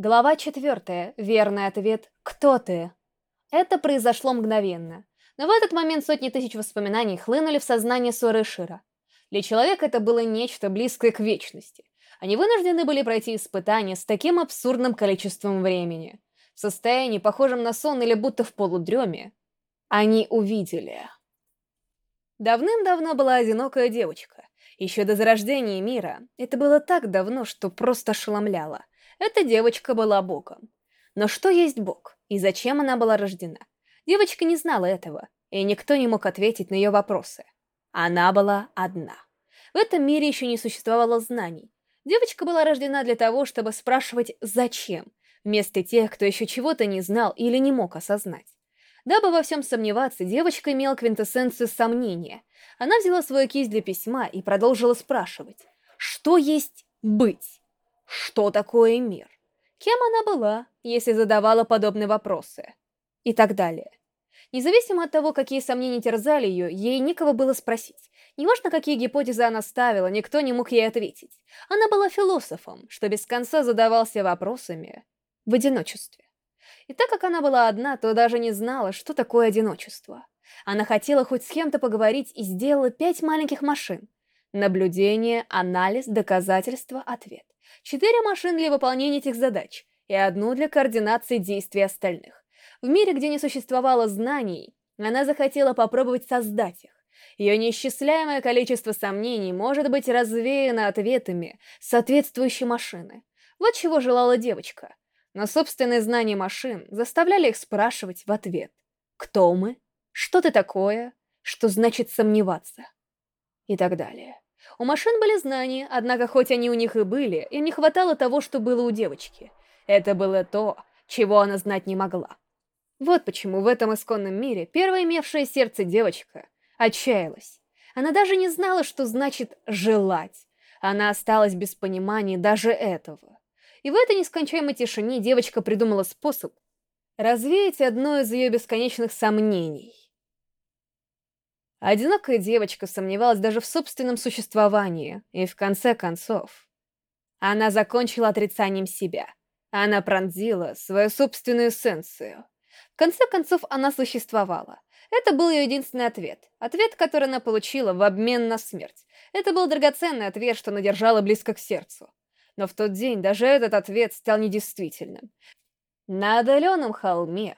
Глава четвертая. Верный ответ «Кто ты?». Это произошло мгновенно. Но в этот момент сотни тысяч воспоминаний хлынули в сознание Соры Шира. Для человека это было нечто близкое к вечности. Они вынуждены были пройти испытания с таким абсурдным количеством времени. В состоянии, похожем на сон или будто в полудреме, они увидели. Давным-давно была одинокая девочка. Еще до зарождения мира. Это было так давно, что просто ошеломляло. Эта девочка была Богом. Но что есть Бог? И зачем она была рождена? Девочка не знала этого, и никто не мог ответить на ее вопросы. Она была одна. В этом мире еще не существовало знаний. Девочка была рождена для того, чтобы спрашивать «зачем?», вместо тех, кто еще чего-то не знал или не мог осознать. Дабы во всем сомневаться, девочка имела квинтэссенцию сомнения. Она взяла свою кисть для письма и продолжила спрашивать, что есть быть? Что такое мир? Кем она была, если задавала подобные вопросы? И так далее. Независимо от того, какие сомнения терзали ее, ей никого было спросить. Неважно, какие гипотезы она ставила, никто не мог ей ответить. Она была философом, что без конца задавался вопросами в одиночестве. И так как она была одна, то даже не знала, что такое одиночество. Она хотела хоть с кем-то поговорить и сделала пять маленьких машин. Наблюдение, анализ, доказательство, ответ. Четыре машины для выполнения этих задач и одну для координации действий остальных. В мире, где не существовало знаний, она захотела попробовать создать их. Ее неисчисляемое количество сомнений может быть развеяно ответами соответствующей машины. Вот чего желала девочка. Но собственные знания машин заставляли их спрашивать в ответ. Кто мы? Что ты такое? Что значит сомневаться? И так далее. У машин были знания, однако хоть они у них и были, им не хватало того, что было у девочки. Это было то, чего она знать не могла. Вот почему в этом исконном мире первая имевшая сердце девочка отчаялась. Она даже не знала, что значит «желать». Она осталась без понимания даже этого. И в этой нескончаемой тишине девочка придумала способ развеять одно из ее бесконечных сомнений. Одинокая девочка сомневалась даже в собственном существовании, и в конце концов... Она закончила отрицанием себя. Она пронзила свою собственную эссенцию. В конце концов, она существовала. Это был ее единственный ответ. Ответ, который она получила в обмен на смерть. Это был драгоценный ответ, что она держала близко к сердцу. Но в тот день даже этот ответ стал недействительным. На отдаленном холме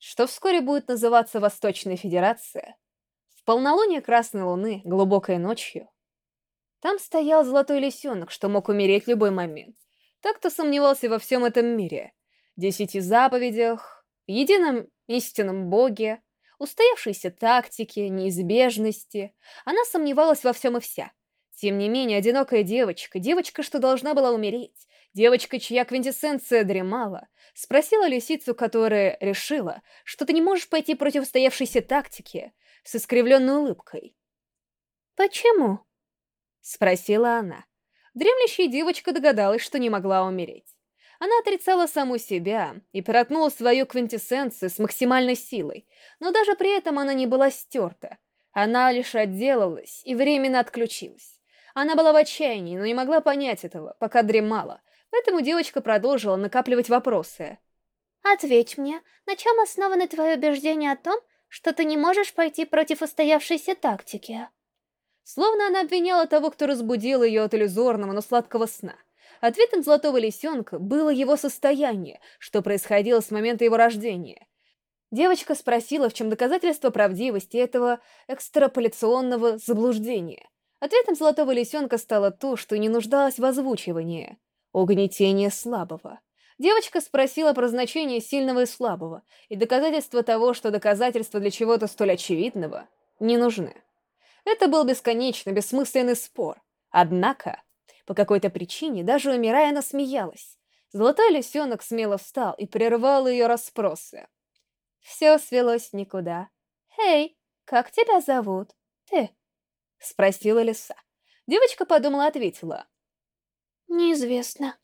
что вскоре будет называться Восточная Федерация, в полнолуние Красной Луны, глубокой ночью, там стоял золотой лисенок, что мог умереть в любой момент. Так-то сомневался во всем этом мире. Десяти заповедях, едином истинном Боге, устоявшейся тактике, неизбежности. Она сомневалась во всем и вся. Тем не менее, одинокая девочка, девочка, что должна была умереть, девочка, чья квинтэссенция дремала, Спросила лисицу, которая решила, что ты не можешь пойти против устоявшейся тактики, с искривленной улыбкой. «Почему?» — спросила она. Дремлющая девочка догадалась, что не могла умереть. Она отрицала саму себя и проткнула свою квинтэссенцию с максимальной силой, но даже при этом она не была стерта. Она лишь отделалась и временно отключилась. Она была в отчаянии, но не могла понять этого, пока дремала, Поэтому девочка продолжила накапливать вопросы. «Ответь мне, на чем основано твое убеждение о том, что ты не можешь пойти против устоявшейся тактики?» Словно она обвиняла того, кто разбудил ее от иллюзорного, но сладкого сна. Ответом золотого лисенка было его состояние, что происходило с момента его рождения. Девочка спросила, в чем доказательство правдивости этого экстраполяционного заблуждения. Ответом золотого лисенка стало то, что не нуждалось в озвучивании — Угнетение слабого. Девочка спросила про значение сильного и слабого, и доказательства того, что доказательства для чего-то столь очевидного не нужны. Это был бесконечно бессмысленный спор. Однако, по какой-то причине, даже умирая, она смеялась. Золотой лисенок смело встал и прервал ее расспросы. Все свелось никуда. «Эй, как тебя зовут? Ты?» — спросила лиса. Девочка подумала, ответила. Неизвестно.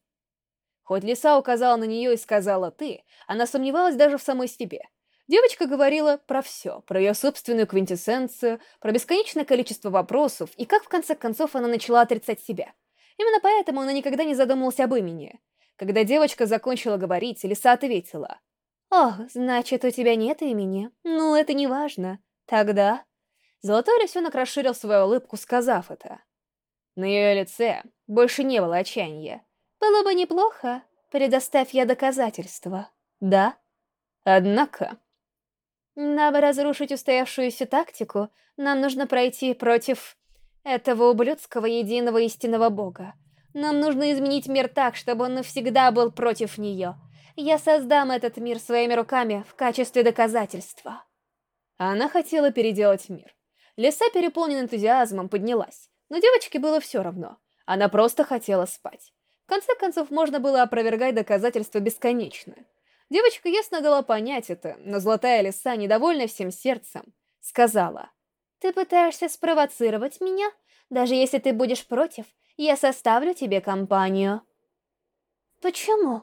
Хоть лиса указала на нее и сказала «ты», она сомневалась даже в самой себе. Девочка говорила про все, про ее собственную квинтэссенцию, про бесконечное количество вопросов и как в конце концов она начала отрицать себя. Именно поэтому она никогда не задумывалась об имени. Когда девочка закончила говорить, лиса ответила. «Ох, значит, у тебя нет имени? Ну, это не важно. Тогда...» Золотой лисенок расширил свою улыбку, сказав это. На ее лице больше не было отчаяния. «Было бы неплохо, предоставь я доказательства». «Да? Однако...» Дабы разрушить устоявшуюся тактику, нам нужно пройти против этого ублюдского единого истинного бога. Нам нужно изменить мир так, чтобы он навсегда был против нее. Я создам этот мир своими руками в качестве доказательства. Она хотела переделать мир. Лиса, переполнен энтузиазмом, поднялась. Но девочке было все равно. Она просто хотела спать. В конце концов, можно было опровергать доказательства бесконечно. Девочка ясно дала понять это, но золотая лиса, недовольная всем сердцем, сказала. «Ты пытаешься спровоцировать меня? Даже если ты будешь против, я составлю тебе компанию». «Почему?»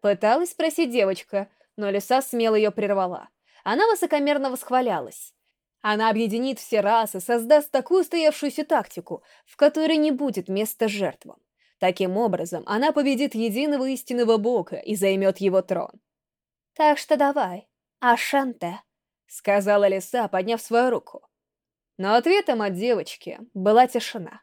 Пыталась спросить девочка, но лиса смело ее прервала. Она высокомерно восхвалялась. Она объединит все расы, создаст такую стоявшуюся тактику, в которой не будет места жертвам. Таким образом, она победит единого истинного бога и займет его трон. Так что давай, Ашанте, сказала лиса, подняв свою руку. Но ответом от девочки была тишина.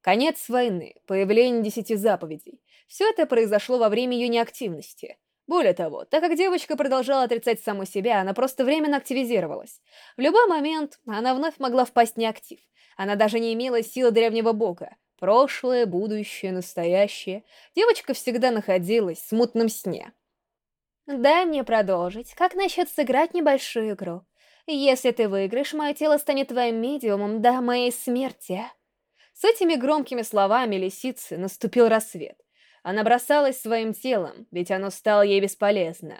Конец войны, появление десяти заповедей. Все это произошло во время ее неактивности. Более того, так как девочка продолжала отрицать саму себя, она просто временно активизировалась. В любой момент она вновь могла впасть в неактив. Она даже не имела силы древнего бога. Прошлое, будущее, настоящее. Девочка всегда находилась в смутном сне. Дай мне продолжить. Как насчет сыграть небольшую игру? Если ты выиграешь, мое тело станет твоим медиумом до моей смерти. С этими громкими словами лисицы наступил рассвет. Она бросалась своим телом, ведь оно стало ей бесполезно.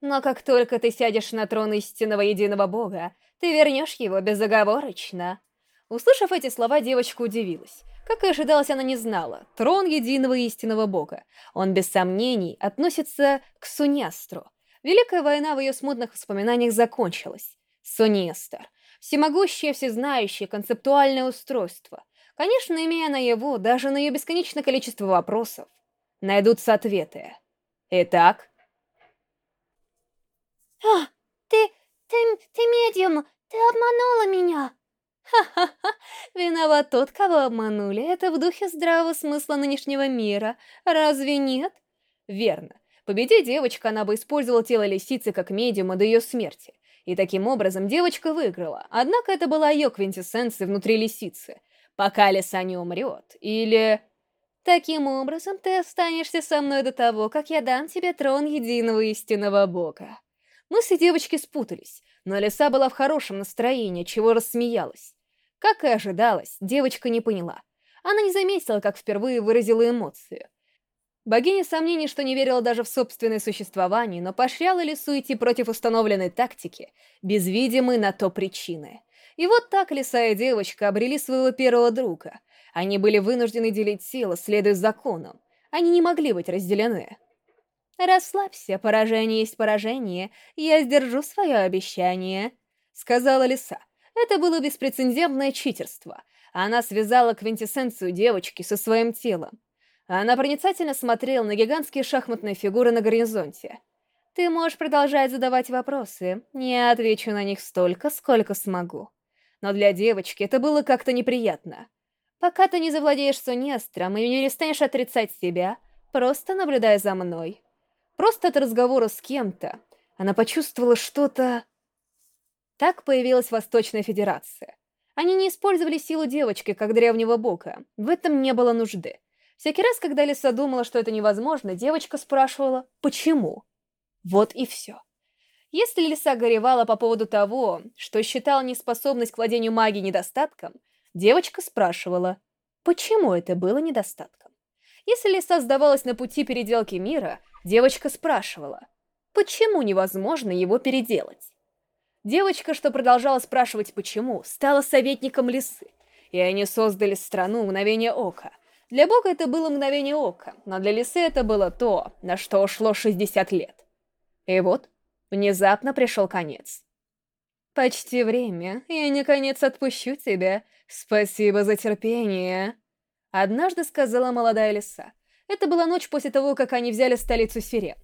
Но как только ты сядешь на трон истинного единого бога, ты вернешь его безоговорочно. Услышав эти слова, девочка удивилась. Как и ожидалось, она не знала. Трон единого истинного бога. Он, без сомнений, относится к Суньястру. Великая война в ее смутных воспоминаниях закончилась. Суньястр. Всемогущее, всезнающее, концептуальное устройство. Конечно, имея на его, даже на ее бесконечное количество вопросов, найдутся ответы. Итак... А, ты, ты, ты медиум, ты обманула меня. Ха-ха-ха, виноват тот, кого обманули. Это в духе здравого смысла нынешнего мира. Разве нет? Верно. Победи девочка, она бы использовала тело лисицы как медиума до ее смерти. И таким образом девочка выиграла. Однако это была ее квинтэссенция внутри лисицы. Пока лиса не умрет. Или... Таким образом, ты останешься со мной до того, как я дам тебе трон единого истинного бога. Мысли девочки спутались, но лиса была в хорошем настроении, чего рассмеялась. Как и ожидалось, девочка не поняла. Она не заметила, как впервые выразила эмоцию. Богиня сомнений, что не верила даже в собственное существование, но поощряла лису идти против установленной тактики, без видимой на то причины. И вот так лиса и девочка обрели своего первого друга. Они были вынуждены делить силы, следуя законам. Они не могли быть разделены. «Расслабься, поражение есть поражение, я сдержу свое обещание», — сказала лиса. Это было беспрецедентное читерство. Она связала квинтэссенцию девочки со своим телом. Она проницательно смотрела на гигантские шахматные фигуры на горизонте. «Ты можешь продолжать задавать вопросы. Я отвечу на них столько, сколько смогу». Но для девочки это было как-то неприятно. Пока ты не завладеешь Сонестром и не перестанешь отрицать себя, просто наблюдай за мной. Просто от разговора с кем-то она почувствовала что-то... Так появилась Восточная Федерация. Они не использовали силу девочки, как древнего бога. В этом не было нужды. Всякий раз, когда Лиса думала, что это невозможно, девочка спрашивала «почему?». Вот и все. Если Лиса горевала по поводу того, что считала неспособность к владению магией недостатком, девочка спрашивала «почему это было недостатком?». Если Лиса сдавалась на пути переделки мира, девочка спрашивала «почему невозможно его переделать?». Девочка, что продолжала спрашивать почему, стала советником лисы, и они создали страну мгновение ока. Для бога это было мгновение ока, но для лисы это было то, на что ушло 60 лет. И вот, внезапно пришел конец. «Почти время, я наконец отпущу тебя. Спасибо за терпение», — однажды сказала молодая лиса. Это была ночь после того, как они взяли столицу Сирен.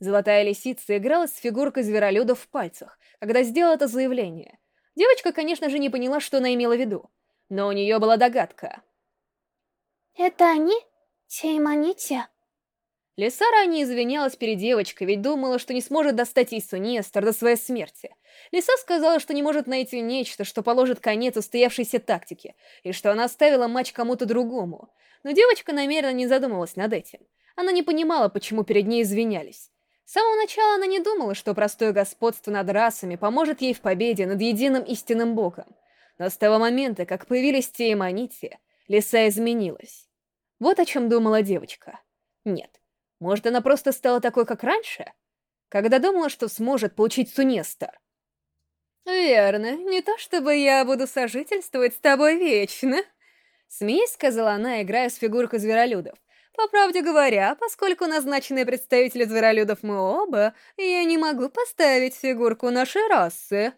Золотая лисица играла с фигуркой зверолюда в пальцах, когда сделала это заявление. Девочка, конечно же, не поняла, что она имела в виду, но у нее была догадка. «Это они? Сейманити?» Лиса ранее извинялась перед девочкой, ведь думала, что не сможет достать Ису Нестор до своей смерти. Лиса сказала, что не может найти нечто, что положит конец устоявшейся тактике, и что она оставила матч кому-то другому. Но девочка намеренно не задумывалась над этим. Она не понимала, почему перед ней извинялись. С самого начала она не думала, что простое господство над расами поможет ей в победе над единым истинным богом. Но с того момента, как появились те и Манити, Лиса изменилась. Вот о чем думала девочка. Нет, может, она просто стала такой, как раньше? Когда думала, что сможет получить Сунестер. «Верно, не то чтобы я буду сожительствовать с тобой вечно», — смеясь сказала она, играя с фигуркой зверолюдов. «По правде говоря, поскольку назначенные представители зверолюдов мы оба, я не могу поставить фигурку нашей расы».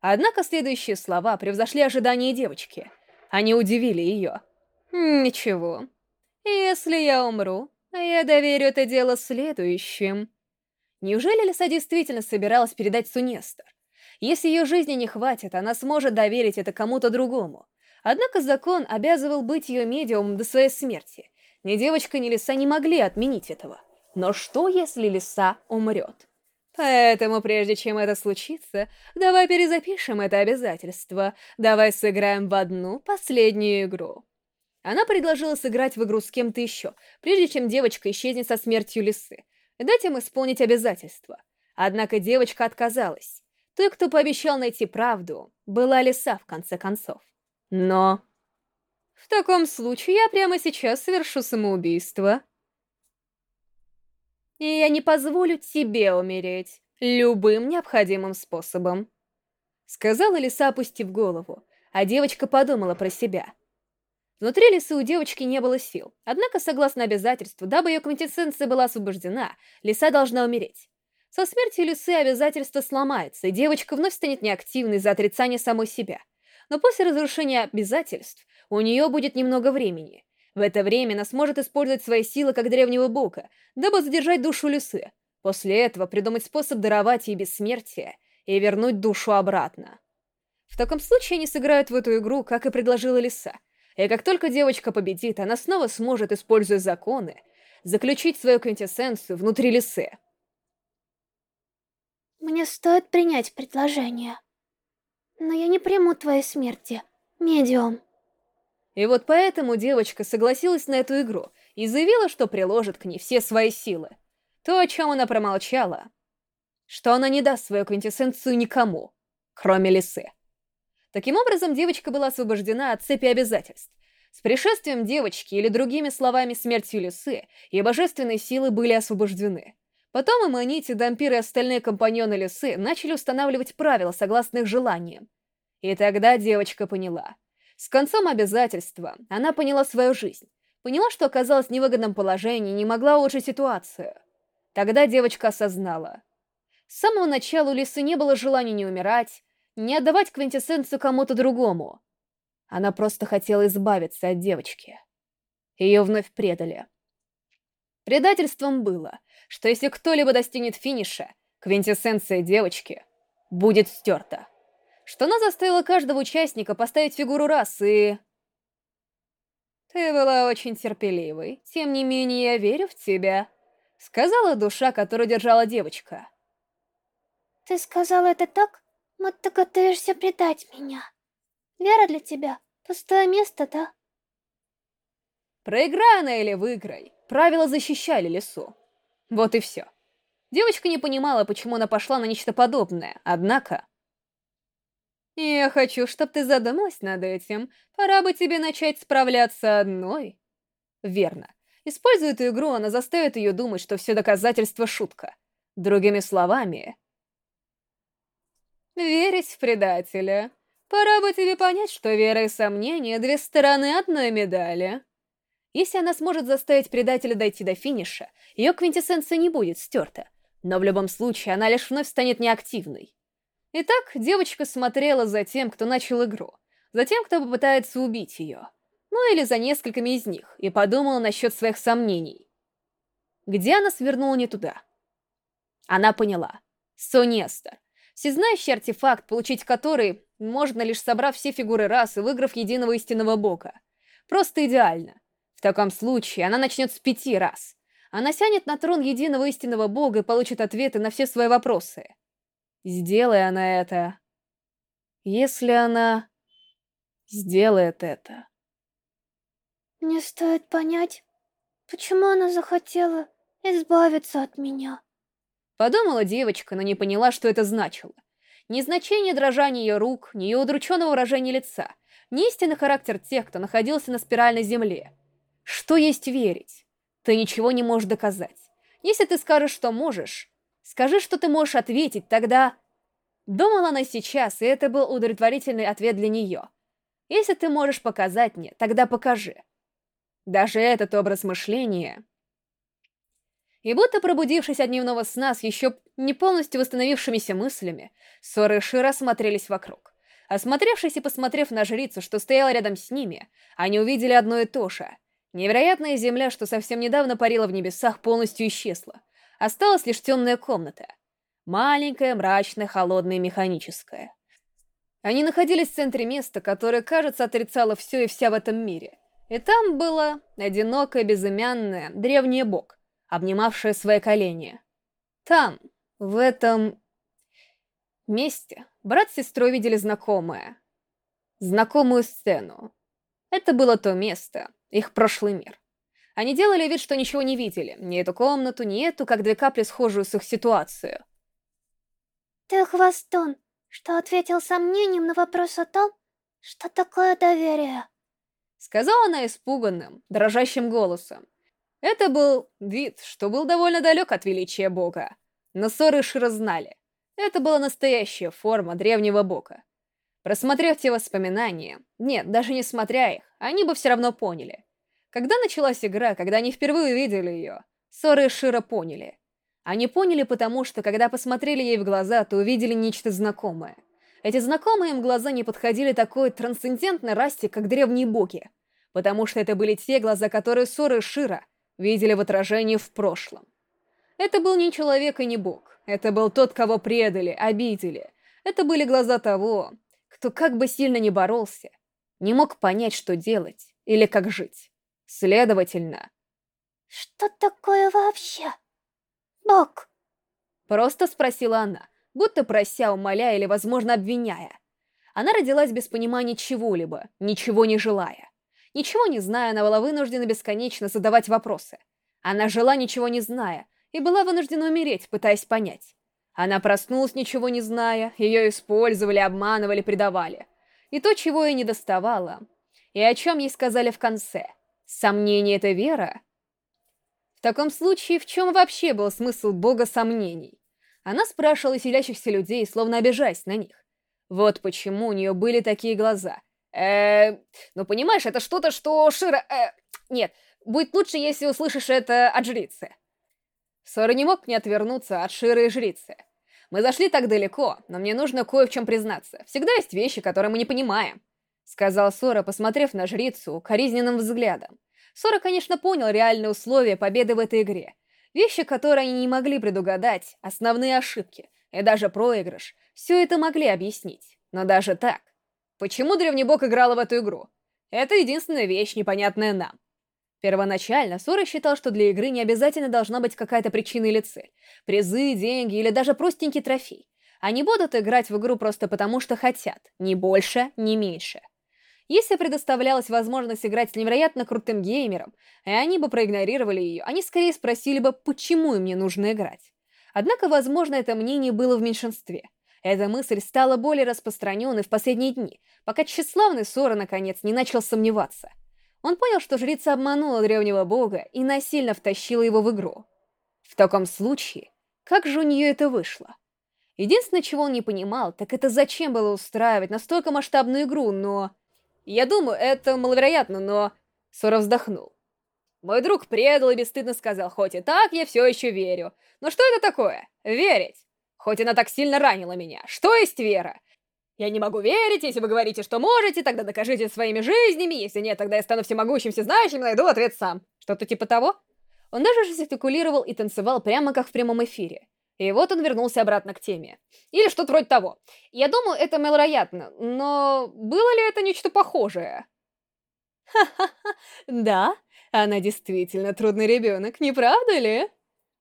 Однако следующие слова превзошли ожидания девочки. Они удивили ее. «Ничего. Если я умру, а я доверю это дело следующим. Неужели Лиса действительно собиралась передать Сунестер? Если ее жизни не хватит, она сможет доверить это кому-то другому. Однако закон обязывал быть ее медиумом до своей смерти. Ни девочка, ни Лиса не могли отменить этого. Но что, если Лиса умрет? Поэтому, прежде чем это случится, давай перезапишем это обязательство. Давай сыграем в одну последнюю игру. Она предложила сыграть в игру с кем-то еще, прежде чем девочка исчезнет со смертью лисы, дать им исполнить обязательства. Однако девочка отказалась. Той, кто пообещал найти правду, была лиса, в конце концов. Но... В таком случае я прямо сейчас совершу самоубийство. И я не позволю тебе умереть любым необходимым способом. Сказала лиса, опустив голову, а девочка подумала про себя — Внутри лисы у девочки не было сил. Однако, согласно обязательству, дабы ее квинтэссенция была освобождена, лиса должна умереть. Со смертью лисы обязательство сломается, и девочка вновь станет неактивной за отрицание самой себя. Но после разрушения обязательств у нее будет немного времени. В это время она сможет использовать свои силы как древнего бога, дабы задержать душу лисы. После этого придумать способ даровать ей бессмертие и вернуть душу обратно. В таком случае они сыграют в эту игру, как и предложила лиса — и как только девочка победит, она снова сможет, используя законы, заключить свою квинтэссенцию внутри лисы. Мне стоит принять предложение. Но я не приму твоей смерти, медиум. И вот поэтому девочка согласилась на эту игру и заявила, что приложит к ней все свои силы. То, о чем она промолчала, что она не даст свою квинтэссенцию никому, кроме лисы. Таким образом, девочка была освобождена от цепи обязательств. С пришествием девочки, или другими словами, смертью лисы, и божественные силы были освобождены. Потом и Манити, Дампир и остальные компаньоны лисы начали устанавливать правила, согласно их желаниям. И тогда девочка поняла. С концом обязательства она поняла свою жизнь. Поняла, что оказалась в невыгодном положении и не могла улучшить ситуацию. Тогда девочка осознала. С самого начала у лисы не было желания не умирать, не отдавать квинтэссенцию кому-то другому. Она просто хотела избавиться от девочки. Ее вновь предали. Предательством было, что если кто-либо достигнет финиша, квинтэссенция девочки будет стерта. Что она заставила каждого участника поставить фигуру расы и... «Ты была очень терпеливой, тем не менее я верю в тебя», — сказала душа, которую держала девочка. «Ты сказала это так, вот ты готовишься предать меня. Вера для тебя — пустое место, да? Проиграй она или выиграй, правила защищали лесу. Вот и все. Девочка не понимала, почему она пошла на нечто подобное, однако... «Я хочу, чтобы ты задумалась над этим. Пора бы тебе начать справляться одной». Верно. Используя эту игру, она заставит ее думать, что все доказательства — шутка. Другими словами, Верить в предателя. Пора бы тебе понять, что вера и сомнения — две стороны одной медали. Если она сможет заставить предателя дойти до финиша, ее квинтэссенция не будет стерта. Но в любом случае она лишь вновь станет неактивной. Итак, девочка смотрела за тем, кто начал игру, за тем, кто попытается убить ее. Ну или за несколькими из них, и подумала насчет своих сомнений. где она свернула не туда. Она поняла. Сонестер. Всезнающий артефакт, получить который можно лишь собрав все фигуры расы, выиграв единого истинного бога. Просто идеально. В таком случае она начнет с пяти раз. Она сянет на трон единого истинного бога и получит ответы на все свои вопросы. Сделай она это. Если она сделает это. Мне стоит понять, почему она захотела избавиться от меня. Подумала девочка, но не поняла, что это значило. Ни значение дрожания ее рук, ни ее удрученного выражения лица, ни истинный характер тех, кто находился на спиральной земле. Что есть верить? Ты ничего не можешь доказать. Если ты скажешь, что можешь, скажи, что ты можешь ответить, тогда... Думала она сейчас, и это был удовлетворительный ответ для нее. Если ты можешь показать мне, тогда покажи. Даже этот образ мышления... И будто пробудившись от дневного сна с еще не полностью восстановившимися мыслями, Сора и смотрелись вокруг. Осмотревшись и посмотрев на жрицу, что стояла рядом с ними, они увидели одно и то же. Невероятная земля, что совсем недавно парила в небесах, полностью исчезла. Осталась лишь темная комната. Маленькая, мрачная, холодная механическая. Они находились в центре места, которое, кажется, отрицало все и вся в этом мире. И там было одинокое, безымянное, древнее бог, обнимавшее свои колени. Там, в этом месте, брат с сестрой видели знакомое. Знакомую сцену. Это было то место, их прошлый мир. Они делали вид, что ничего не видели. Ни эту комнату, ни эту, как две капли схожую с их ситуацию. Ты хвостун, что ответил сомнением на вопрос о том, что такое доверие. Сказала она испуганным, дрожащим голосом. Это был вид, что был довольно далек от величия бога. Но Сор и Шира знали. Это была настоящая форма древнего бога. Просмотрев те воспоминания, нет, даже не смотря их, они бы все равно поняли. Когда началась игра, когда они впервые увидели ее, и Шира поняли. Они поняли потому, что когда посмотрели ей в глаза, то увидели нечто знакомое. Эти знакомые им глаза не подходили такой трансцендентной расте, как древние боги, потому что это были те глаза, которые и Шира видели в отражении в прошлом. Это был не человек и не бог. Это был тот, кого предали, обидели. Это были глаза того, кто как бы сильно не боролся, не мог понять, что делать или как жить. Следовательно... «Что такое вообще? Бог?» Просто спросила она, будто прося, умоляя или, возможно, обвиняя. Она родилась без понимания чего-либо, ничего не желая. Ничего не зная, она была вынуждена бесконечно задавать вопросы. Она жила, ничего не зная, и была вынуждена умереть, пытаясь понять. Она проснулась, ничего не зная, ее использовали, обманывали, предавали. И то, чего ей не доставало, и о чем ей сказали в конце. Сомнение — это вера? В таком случае, в чем вообще был смысл бога сомнений? Она спрашивала селящихся людей, словно обижаясь на них. Вот почему у нее были такие глаза, Э, ну понимаешь, это что-то, что Шира... Э, нет, будет лучше, если услышишь это от жрицы. Сора не мог не отвернуться от Ширы и жрицы. Мы зашли так далеко, но мне нужно кое в чем признаться. Всегда есть вещи, которые мы не понимаем. Сказал Сора, посмотрев на жрицу коризненным взглядом. Сора, конечно, понял реальные условия победы в этой игре. Вещи, которые они не могли предугадать, основные ошибки и даже проигрыш, все это могли объяснить. Но даже так, Почему древний бог играла в эту игру? Это единственная вещь, непонятная нам. Первоначально Сора считал, что для игры не обязательно должна быть какая-то причина или цель. Призы, деньги или даже простенький трофей. Они будут играть в игру просто потому, что хотят. Ни больше, ни меньше. Если предоставлялась возможность играть с невероятно крутым геймером, и они бы проигнорировали ее, они скорее спросили бы, почему им не нужно играть. Однако, возможно, это мнение было в меньшинстве. Эта мысль стала более распространенной в последние дни, пока тщеславный Сора наконец не начал сомневаться. Он понял, что жрица обманула древнего бога и насильно втащила его в игру. В таком случае, как же у нее это вышло? Единственное, чего он не понимал, так это зачем было устраивать настолько масштабную игру, но... Я думаю, это маловероятно, но... Сора вздохнул. Мой друг предал и бесстыдно сказал, хоть и так, я все еще верю. Но что это такое? Верить? Хоть она так сильно ранила меня. Что есть вера? Я не могу верить, если вы говорите, что можете, тогда докажите своими жизнями, если нет, тогда я стану всемогущим, всезнающим и найду ответ сам. Что-то типа того? Он даже жестикулировал и танцевал прямо как в прямом эфире. И вот он вернулся обратно к теме. Или что-то вроде того. Я думаю, это маловероятно, но было ли это нечто похожее? Ха-ха-ха, да, она действительно трудный ребенок, не правда ли?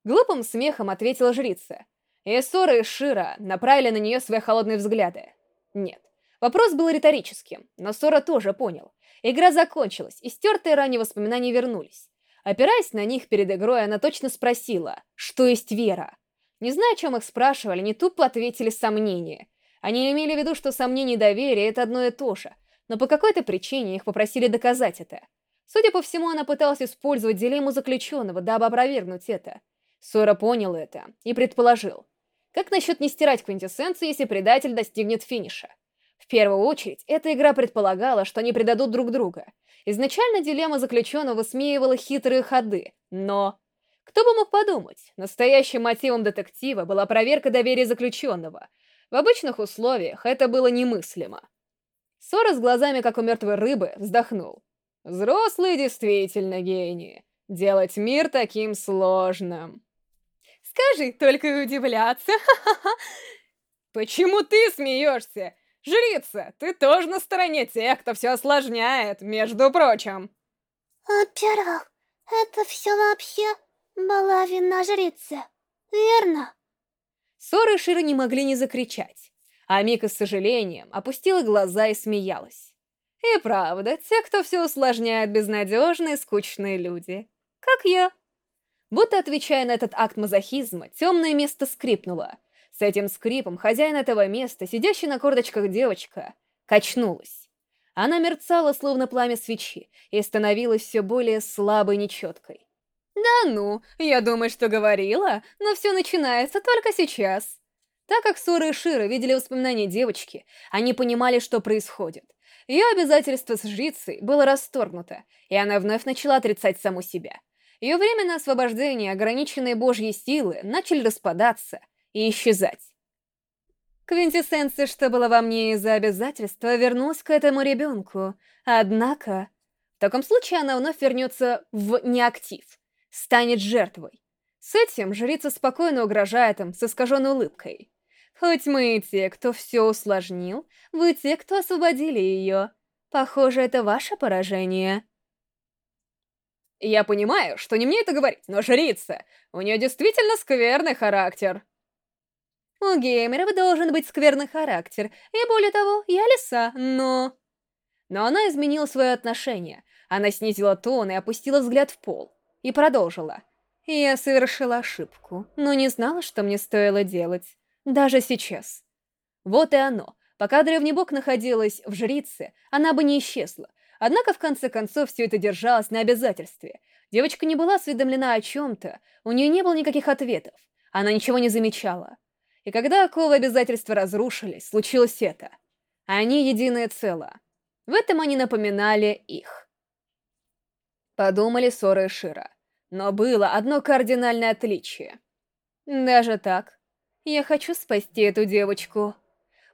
Глупым смехом ответила жрица. И Сора и Шира направили на нее свои холодные взгляды. Нет, вопрос был риторическим, но Сора тоже понял. Игра закончилась, и стертые ранее воспоминания вернулись. Опираясь на них перед игрой, она точно спросила, что есть вера. Не зная, о чем их спрашивали, они тупо ответили сомнения. Они имели в виду, что сомнение и доверие — это одно и то же, но по какой-то причине их попросили доказать это. Судя по всему, она пыталась использовать дилемму заключенного, дабы опровергнуть это. Сора понял это и предположил. Как насчет не стирать квинтэссенцию, если предатель достигнет финиша? В первую очередь, эта игра предполагала, что они предадут друг друга. Изначально дилемма заключенного высмеивала хитрые ходы, но... Кто бы мог подумать, настоящим мотивом детектива была проверка доверия заключенного. В обычных условиях это было немыслимо. Сора с глазами, как у мертвой рыбы, вздохнул. Взрослые действительно гении. Делать мир таким сложным. Скажи, только и удивляться. Почему ты смеешься? Жрица, ты тоже на стороне тех, кто все осложняет, между прочим. Во-первых, это все вообще была вина жрицы, верно? Сора и Шира не могли не закричать, а Мика с сожалением опустила глаза и смеялась. И правда, те, кто все усложняет, безнадежные, скучные люди. Как я. Будто отвечая на этот акт мазохизма, темное место скрипнуло. С этим скрипом хозяин этого места, сидящий на корточках девочка, качнулась. Она мерцала, словно пламя свечи, и становилась все более слабой и нечеткой. «Да ну, я думаю, что говорила, но все начинается только сейчас». Так как Сора и Шира видели воспоминания девочки, они понимали, что происходит. Ее обязательство с жрицей было расторгнуто, и она вновь начала отрицать саму себя. Ее время на освобождение, ограниченные божьи силы, начали распадаться и исчезать. Квинтэссенция, что была во мне из-за обязательства, вернулась к этому ребенку. Однако, в таком случае она вновь вернется в неактив, станет жертвой. С этим жрица спокойно угрожает им с искаженной улыбкой. Хоть мы и те, кто все усложнил, вы те, кто освободили ее. Похоже, это ваше поражение. Я понимаю, что не мне это говорить, но жрица, у нее действительно скверный характер. У геймеров должен быть скверный характер, и более того, я лиса, но... Но она изменила свое отношение. Она снизила тон и опустила взгляд в пол. И продолжила. Я совершила ошибку, но не знала, что мне стоило делать. Даже сейчас. Вот и оно. Пока древний бог находилась в жрице, она бы не исчезла. Однако, в конце концов, все это держалось на обязательстве. Девочка не была осведомлена о чем-то, у нее не было никаких ответов. Она ничего не замечала. И когда оковы обязательства разрушились, случилось это. Они единое целое. В этом они напоминали их. Подумали Сора и Шира. Но было одно кардинальное отличие. Даже так, я хочу спасти эту девочку.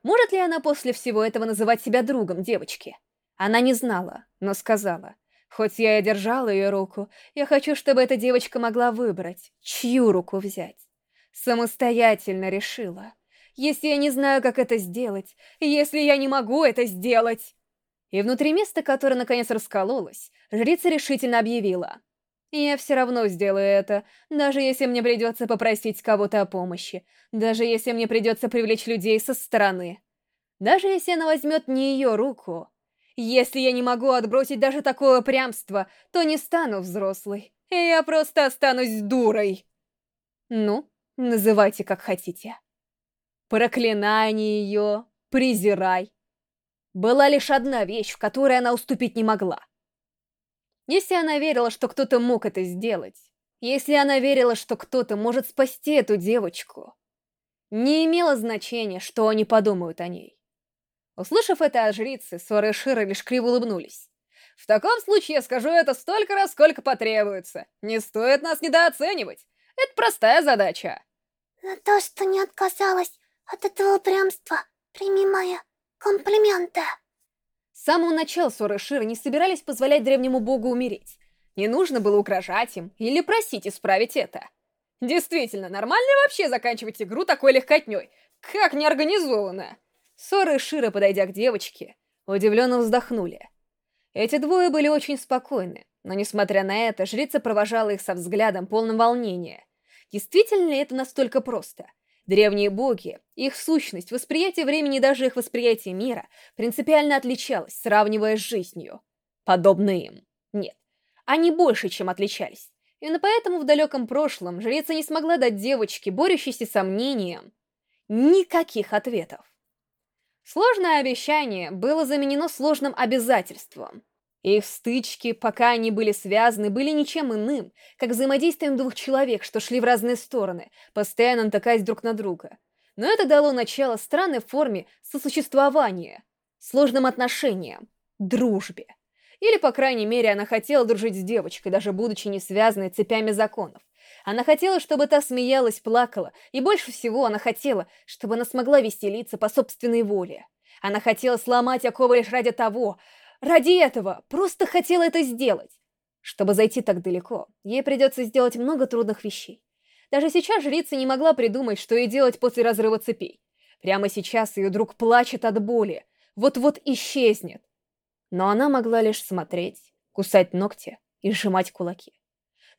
Может ли она после всего этого называть себя другом девочки? Она не знала, но сказала. Хоть я и держала ее руку, я хочу, чтобы эта девочка могла выбрать, чью руку взять. Самостоятельно решила. Если я не знаю, как это сделать, если я не могу это сделать... И внутри места, которое наконец раскололось, жрица решительно объявила. Я все равно сделаю это, даже если мне придется попросить кого-то о помощи, даже если мне придется привлечь людей со стороны. Даже если она возьмет не ее руку. Если я не могу отбросить даже такое упрямство, то не стану взрослой. Я просто останусь дурой. Ну, называйте как хотите. Проклинай ее, презирай. Была лишь одна вещь, в которой она уступить не могла. Если она верила, что кто-то мог это сделать, если она верила, что кто-то может спасти эту девочку, не имело значения, что они подумают о ней. Услышав это от жрицы, Сора и Шира лишь криво улыбнулись. «В таком случае я скажу это столько раз, сколько потребуется. Не стоит нас недооценивать. Это простая задача». «На то, что не отказалась от этого упрямства, прими мои комплименты». С самого начала Сора и Шира не собирались позволять древнему богу умереть. Не нужно было угрожать им или просить исправить это. Действительно, нормально вообще заканчивать игру такой легкотней? Как неорганизованно! Сора и Шира, подойдя к девочке, удивленно вздохнули. Эти двое были очень спокойны, но, несмотря на это, жрица провожала их со взглядом, полным волнения. Действительно ли это настолько просто? Древние боги, их сущность, восприятие времени и даже их восприятие мира принципиально отличалось, сравнивая с жизнью. Подобно им. Нет, они больше, чем отличались. Именно поэтому в далеком прошлом жрица не смогла дать девочке, борющейся с сомнением, никаких ответов. Сложное обещание было заменено сложным обязательством. Их стычки, пока они были связаны, были ничем иным, как взаимодействием двух человек, что шли в разные стороны, постоянно натыкаясь друг на друга. Но это дало начало странной форме сосуществования, сложным отношениям, дружбе. Или, по крайней мере, она хотела дружить с девочкой, даже будучи не связанной цепями законов. Она хотела, чтобы та смеялась, плакала, и больше всего она хотела, чтобы она смогла веселиться по собственной воле. Она хотела сломать оковы лишь ради того, ради этого, просто хотела это сделать. Чтобы зайти так далеко, ей придется сделать много трудных вещей. Даже сейчас жрица не могла придумать, что ей делать после разрыва цепей. Прямо сейчас ее друг плачет от боли, вот-вот исчезнет. Но она могла лишь смотреть, кусать ногти и сжимать кулаки.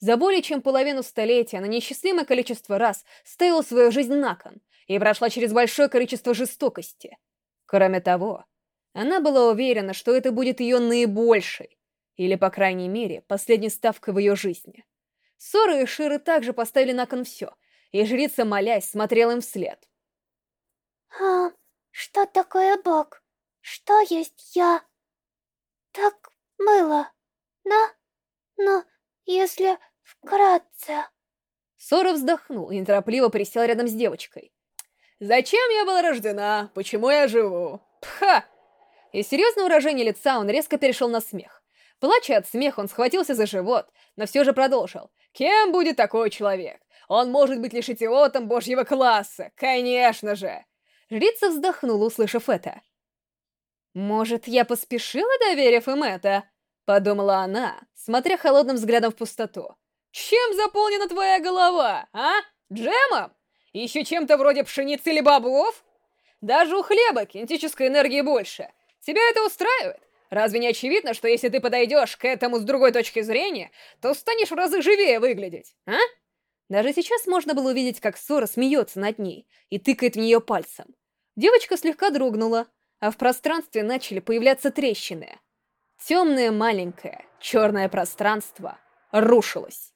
За более чем половину столетия она неисчислимое количество раз ставила свою жизнь на кон и прошла через большое количество жестокости. Кроме того, она была уверена, что это будет ее наибольшей, или, по крайней мере, последней ставкой в ее жизни. Ссоры и Ширы также поставили на кон все, и жрица, молясь, смотрела им вслед. «А, что такое Бог? Что есть я? Так было, да? Но если Вкратце. Сора вздохнул и неторопливо присел рядом с девочкой. «Зачем я была рождена? Почему я живу? Пха!» Из серьезного выражения лица он резко перешел на смех. Плача от смеха, он схватился за живот, но все же продолжил. «Кем будет такой человек? Он может быть лишь идиотом божьего класса, конечно же!» Жрица вздохнула, услышав это. «Может, я поспешила, доверив им это?» Подумала она, смотря холодным взглядом в пустоту. Чем заполнена твоя голова, а? Джемом? Еще чем-то вроде пшеницы или бобов? Даже у хлеба кинетической энергии больше. Тебя это устраивает? Разве не очевидно, что если ты подойдешь к этому с другой точки зрения, то станешь в разы живее выглядеть, а? Даже сейчас можно было увидеть, как Сора смеется над ней и тыкает в нее пальцем. Девочка слегка дрогнула, а в пространстве начали появляться трещины. Темное маленькое черное пространство рушилось.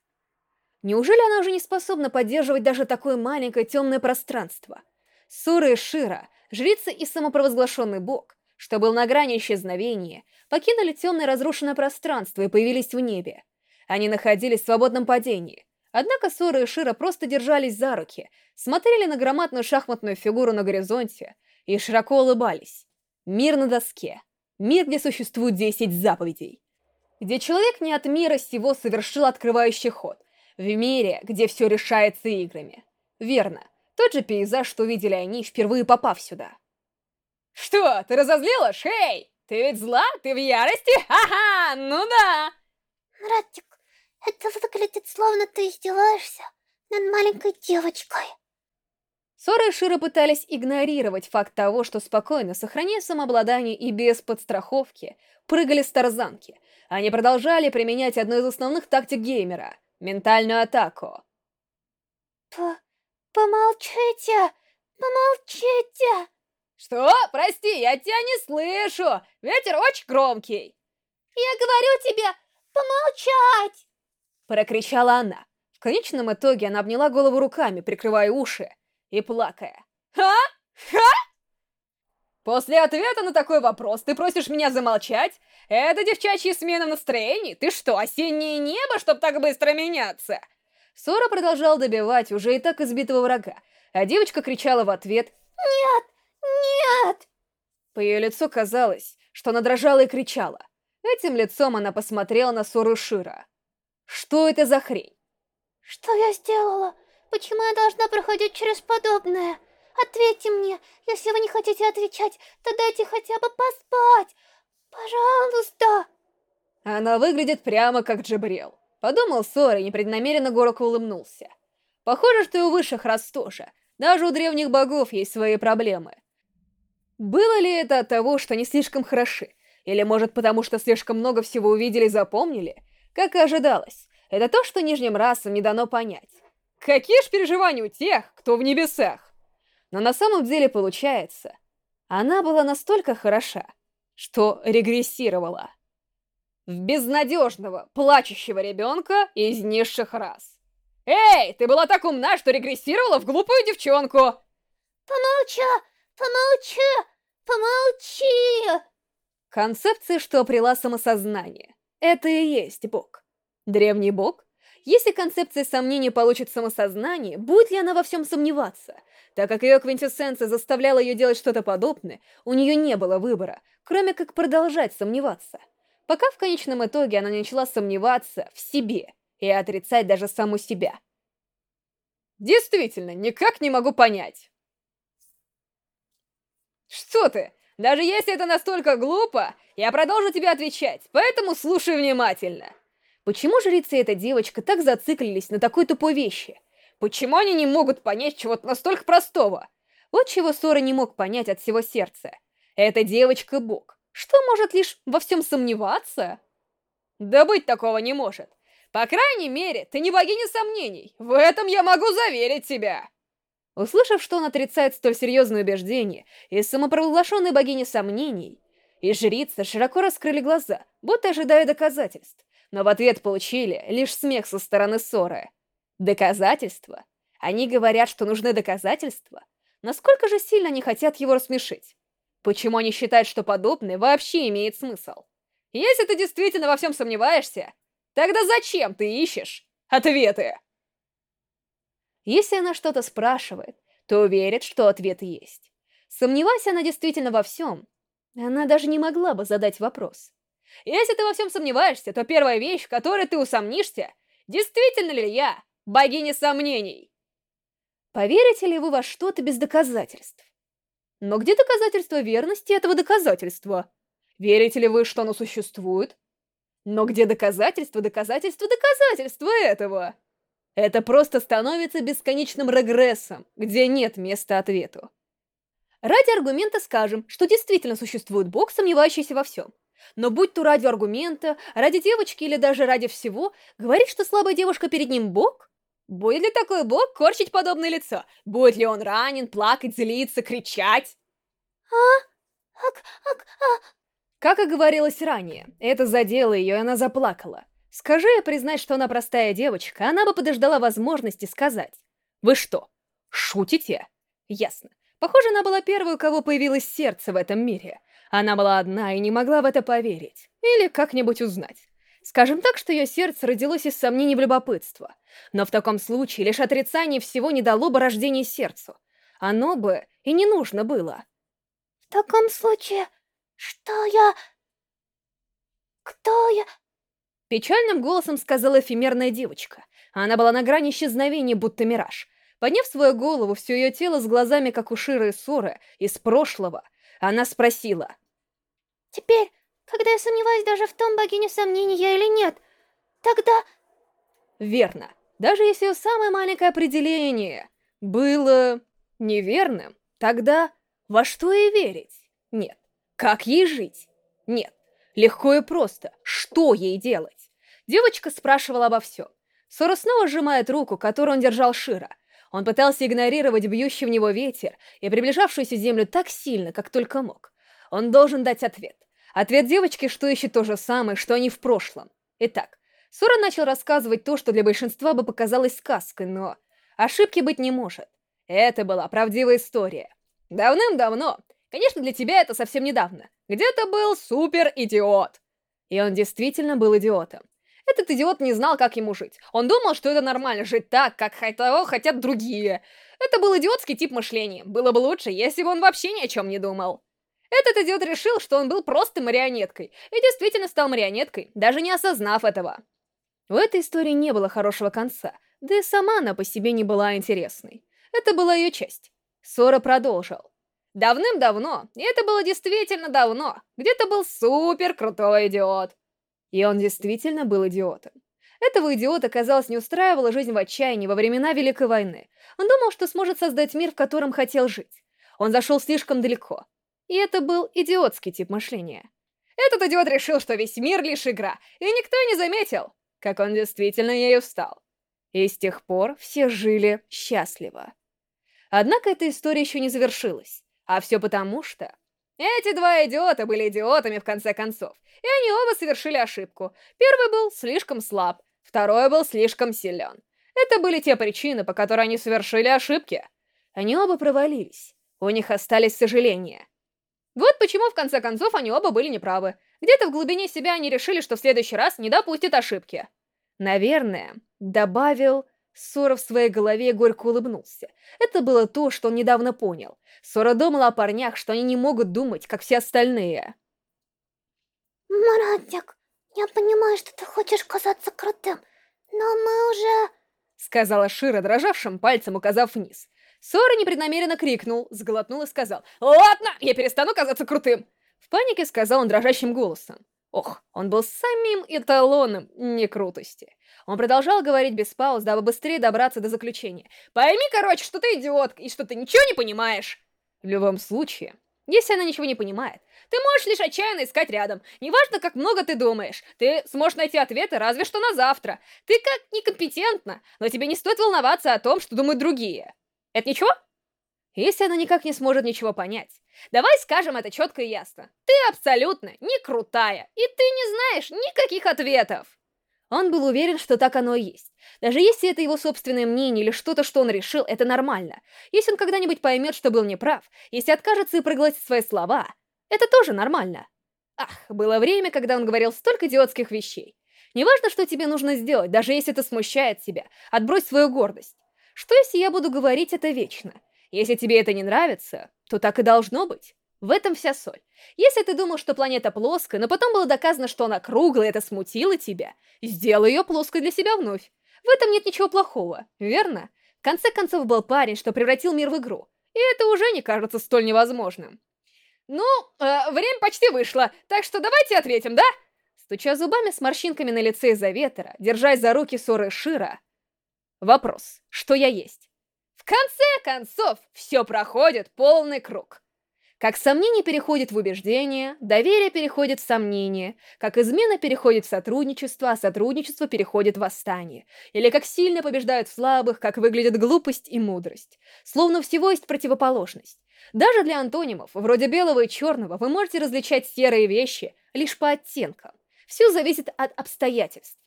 Неужели она уже не способна поддерживать даже такое маленькое темное пространство? Сура и Шира, жрица и самопровозглашенный бог, что был на грани исчезновения, покинули темное разрушенное пространство и появились в небе. Они находились в свободном падении. Однако Сура и Шира просто держались за руки, смотрели на громадную шахматную фигуру на горизонте и широко улыбались. Мир на доске. Мир, где существует 10 заповедей. Где человек не от мира сего совершил открывающий ход, в мире, где все решается играми. Верно, тот же пейзаж, что видели они, впервые попав сюда. Что, ты разозлила, Шей? Ты ведь зла? Ты в ярости? Ха-ха, ну да! Ратик, это выглядит словно ты издеваешься над маленькой девочкой. Сора и Шира пытались игнорировать факт того, что спокойно, сохраняя самообладание и без подстраховки, прыгали с тарзанки. Они продолжали применять одну из основных тактик геймера Ментальную атаку. П помолчите! Помолчите! Что? Прости, я тебя не слышу! Ветер очень громкий! Я говорю тебе, помолчать! Прокричала она. В конечном итоге она обняла голову руками, прикрывая уши и плакая. «Ха? Ха?» После ответа на такой вопрос ты просишь меня замолчать? Это девчачьи смены настроений? Ты что, осеннее небо, чтоб так быстро меняться? Сора продолжал добивать уже и так избитого врага, а девочка кричала в ответ «Нет! Нет!». По ее лицу казалось, что она дрожала и кричала. Этим лицом она посмотрела на Сору Шира. Что это за хрень? Что я сделала? Почему я должна проходить через подобное? Ответьте мне, если вы не хотите отвечать, то дайте хотя бы поспать. Пожалуйста. Она выглядит прямо как Джабрил. Подумал Сора и непреднамеренно горок улыбнулся. Похоже, что и у высших рас тоже. Даже у древних богов есть свои проблемы. Было ли это от того, что они слишком хороши? Или, может, потому что слишком много всего увидели и запомнили? Как и ожидалось, это то, что нижним расам не дано понять. Какие ж переживания у тех, кто в небесах? Но на самом деле получается, она была настолько хороша, что регрессировала в безнадежного, плачущего ребенка из низших рас. «Эй, ты была так умна, что регрессировала в глупую девчонку!» «Помолчи! Помолчи! Помолчи!» Концепция, что обрела самосознание. Это и есть Бог. Древний Бог? Если концепция сомнения получит самосознание, будет ли она во всем сомневаться? Так как ее квинтэссенция заставляла ее делать что-то подобное, у нее не было выбора, кроме как продолжать сомневаться. Пока в конечном итоге она начала сомневаться в себе и отрицать даже саму себя. Действительно, никак не могу понять. Что ты? Даже если это настолько глупо, я продолжу тебе отвечать, поэтому слушай внимательно. Почему жрица и эта девочка так зациклились на такой тупой вещи? Почему они не могут понять чего-то настолько простого? Вот чего Сора не мог понять от всего сердца. Эта девочка — бог. Что может лишь во всем сомневаться? Да быть такого не может. По крайней мере, ты не богиня сомнений. В этом я могу заверить тебя. Услышав, что он отрицает столь серьезное убеждение из самопровозглашенной богини сомнений, и жрица широко раскрыли глаза, будто ожидая доказательств, но в ответ получили лишь смех со стороны Соры. Доказательства? Они говорят, что нужны доказательства? Насколько же сильно они хотят его рассмешить? Почему они считают, что подобное вообще имеет смысл? Если ты действительно во всем сомневаешься, тогда зачем ты ищешь ответы? Если она что-то спрашивает, то уверит, что ответ есть. Сомневаясь она действительно во всем, она даже не могла бы задать вопрос. Если ты во всем сомневаешься, то первая вещь, в которой ты усомнишься, действительно ли я богиня сомнений? Поверите ли вы во что-то без доказательств? Но где доказательство верности этого доказательства? Верите ли вы, что оно существует? Но где доказательство, доказательство, доказательство этого? Это просто становится бесконечным регрессом, где нет места ответу. Ради аргумента скажем, что действительно существует бог, сомневающийся во всем. Но будь то ради аргумента, ради девочки или даже ради всего, говорить, что слабая девушка перед ним бог? Будет ли такой бог корчить подобное лицо? Будет ли он ранен, плакать, злиться, кричать? А? Ак, ак, а. Как и говорилось ранее, это задело ее, и она заплакала. Скажи я признать, что она простая девочка, она бы подождала возможности сказать. Вы что, шутите? Ясно. Похоже, она была первой, у кого появилось сердце в этом мире. Она была одна и не могла в это поверить. Или как-нибудь узнать. Скажем так, что ее сердце родилось из сомнений в любопытство. Но в таком случае лишь отрицание всего не дало бы рождения сердцу. Оно бы и не нужно было. В таком случае, что я... Кто я... Печальным голосом сказала эфемерная девочка. Она была на грани исчезновения, будто мираж. Подняв свою голову, все ее тело с глазами, как у Ширы и Соры, из прошлого, она спросила. «Теперь, когда я сомневаюсь даже в том, богиня сомнений я или нет, тогда...» Верно. Даже если самое маленькое определение было неверным, тогда во что ей верить? Нет. Как ей жить? Нет. Легко и просто. Что ей делать? Девочка спрашивала обо всем. Сора снова сжимает руку, которую он держал Шира. Он пытался игнорировать бьющий в него ветер и приближавшуюся землю так сильно, как только мог. Он должен дать ответ. Ответ девочки, что ищет то же самое, что они в прошлом. Итак, Сора начал рассказывать то, что для большинства бы показалось сказкой, но ошибки быть не может. Это была правдивая история. Давным-давно, конечно, для тебя это совсем недавно, где-то был супер-идиот. И он действительно был идиотом. Этот идиот не знал, как ему жить. Он думал, что это нормально, жить так, как того хотят другие. Это был идиотский тип мышления. Было бы лучше, если бы он вообще ни о чем не думал. Этот идиот решил, что он был просто марионеткой, и действительно стал марионеткой, даже не осознав этого. В этой истории не было хорошего конца, да и сама она по себе не была интересной. Это была ее часть. Сора продолжил. Давным-давно, и это было действительно давно, где-то был супер крутой идиот. И он действительно был идиотом. Этого идиота, казалось, не устраивала жизнь в отчаянии во времена Великой войны. Он думал, что сможет создать мир, в котором хотел жить. Он зашел слишком далеко. И это был идиотский тип мышления. Этот идиот решил, что весь мир лишь игра, и никто не заметил, как он действительно ею стал. И с тех пор все жили счастливо. Однако эта история еще не завершилась. А все потому, что... Эти два идиота были идиотами в конце концов, и они оба совершили ошибку. Первый был слишком слаб, второй был слишком силен. Это были те причины, по которым они совершили ошибки. Они оба провалились. У них остались сожаления. Вот почему в конце концов они оба были неправы. Где-то в глубине себя они решили, что в следующий раз не допустят ошибки. Наверное, добавил Сора в своей голове горько улыбнулся. Это было то, что он недавно понял. Сора думал о парнях, что они не могут думать, как все остальные. «Маратик, я понимаю, что ты хочешь казаться крутым, но мы уже...» Сказала Шира, дрожавшим пальцем указав вниз. Сора непреднамеренно крикнул, сглотнул и сказал «Ладно, я перестану казаться крутым!» В панике сказал он дрожащим голосом. Ох, он был самим эталоном некрутости. Он продолжал говорить без пауз, дабы быстрее добраться до заключения. «Пойми, короче, что ты идиотка и что ты ничего не понимаешь!» В любом случае, если она ничего не понимает, ты можешь лишь отчаянно искать рядом. Неважно, как много ты думаешь. Ты сможешь найти ответы разве что на завтра. Ты как некомпетентна, но тебе не стоит волноваться о том, что думают другие. Это ничего? Если она никак не сможет ничего понять, давай скажем это четко и ясно. Ты абсолютно не крутая, и ты не знаешь никаких ответов. Он был уверен, что так оно и есть. Даже если это его собственное мнение или что-то, что он решил, это нормально. Если он когда-нибудь поймет, что был неправ, если откажется и проглотит свои слова, это тоже нормально. Ах, было время, когда он говорил столько идиотских вещей. Неважно, что тебе нужно сделать, даже если это смущает тебя, отбрось свою гордость. Что если я буду говорить это вечно? Если тебе это не нравится, то так и должно быть. В этом вся соль. Если ты думал, что планета плоская, но потом было доказано, что она круглая, это смутило тебя, сделай ее плоской для себя вновь. В этом нет ничего плохого, верно? В конце концов был парень, что превратил мир в игру. И это уже не кажется столь невозможным. Ну, э, время почти вышло, так что давайте ответим, да? Стуча зубами с морщинками на лице из-за ветра, держась за руки Соры Шира. Вопрос, что я есть? В конце концов, все проходит полный круг. Как сомнение переходит в убеждение, доверие переходит в сомнение, как измена переходит в сотрудничество, а сотрудничество переходит в восстание. Или как сильно побеждают слабых, как выглядит глупость и мудрость. Словно всего есть противоположность. Даже для антонимов, вроде белого и черного, вы можете различать серые вещи лишь по оттенкам. Все зависит от обстоятельств.